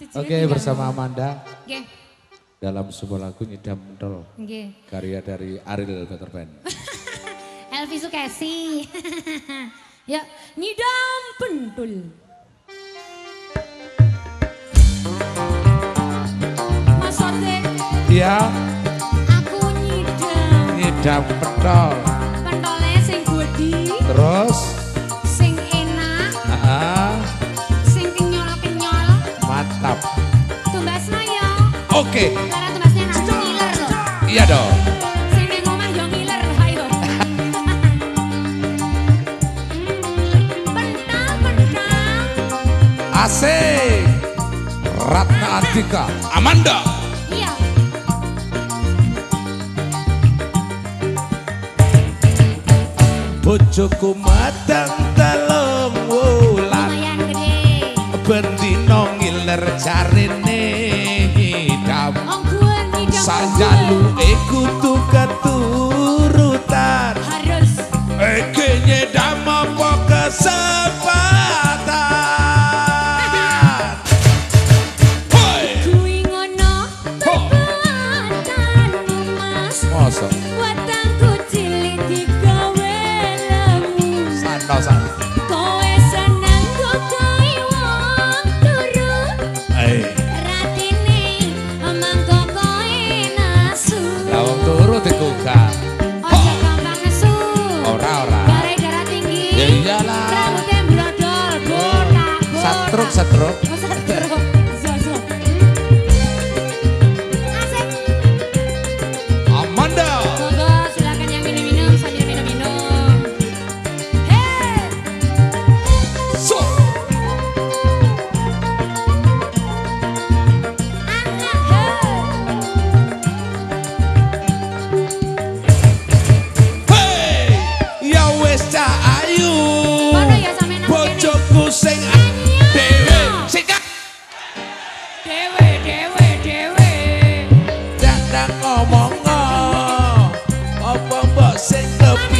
Oke okay, ya. bersama Amanda. Okay. Dalam sebuah lagu nyidam mentol. Okay. Karya dari Ariel Better Band. Elvi Sukesi. ya, nyidam pentul. Mas Sonde. Iya. Aku nyidam. Nyidam pentol. Pentolnya sing di Terus. Oke. Iya dong. Asik. Ratna Antika. Amanda. Iya. Bojoku madang telung wulan. Lumayan gede. Ben ngiler jarine Sanjalu iku tu keturutan Harus. Eh, Eke nyedam apa kesempatan. Hoi Kui ngono perbuatan mas Masa? Watangku cilik digawe lemu. Santa Jalan. Rambutnya brodol botak. Set up.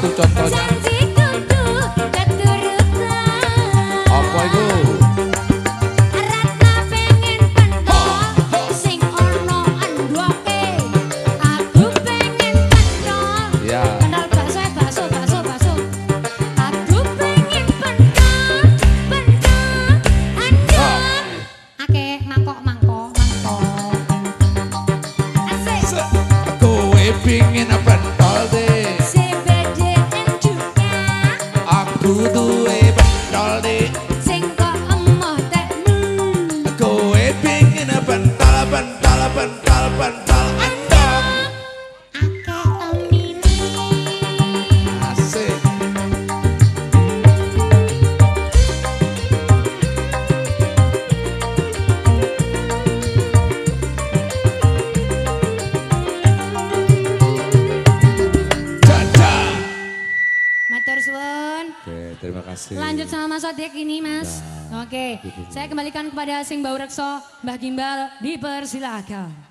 tu totoya. tudo. Oke, terima kasih. Lanjut sama Mas Odik ini, Mas. Nah, Oke. Gitu, gitu. Saya kembalikan kepada Sing Baurekso, Mbah Gimbal, dipersilakan.